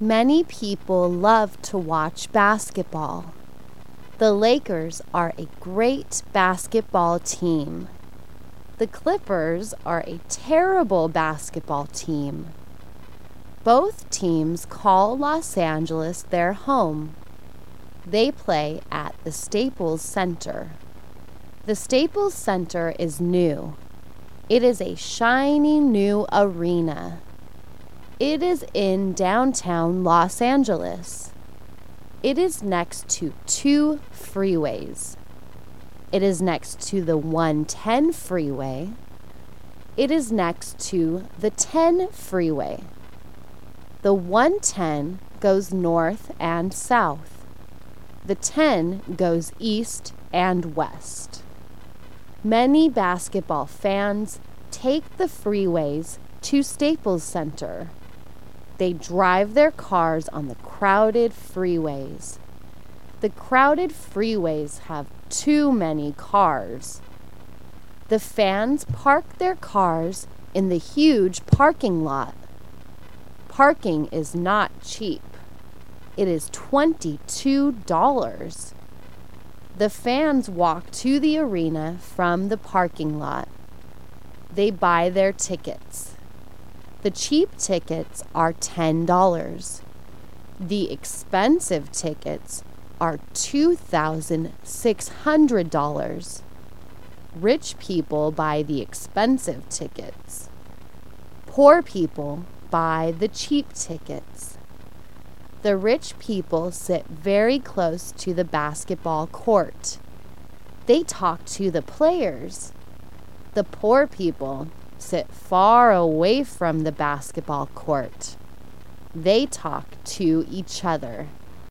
Many people love to watch basketball. The Lakers are a great basketball team. The Clippers are a terrible basketball team. Both teams call Los Angeles their home. They play at the Staples Center. The Staples Center is new. It is a shiny new arena. It is in downtown Los Angeles. It is next to two freeways. It is next to the 110 freeway. It is next to the 10 freeway. The 110 goes north and south. The 10 goes east and west. Many basketball fans take the freeways to Staples Center. They drive their cars on the crowded freeways. The crowded freeways have too many cars. The fans park their cars in the huge parking lot. Parking is not cheap. It is $22. The fans walk to the arena from the parking lot. They buy their tickets. The cheap tickets are $10. The expensive tickets are $2,600. Rich people buy the expensive tickets. Poor people buy the cheap tickets. The rich people sit very close to the basketball court. They talk to the players. The poor people sit far away from the basketball court. They talk to each other.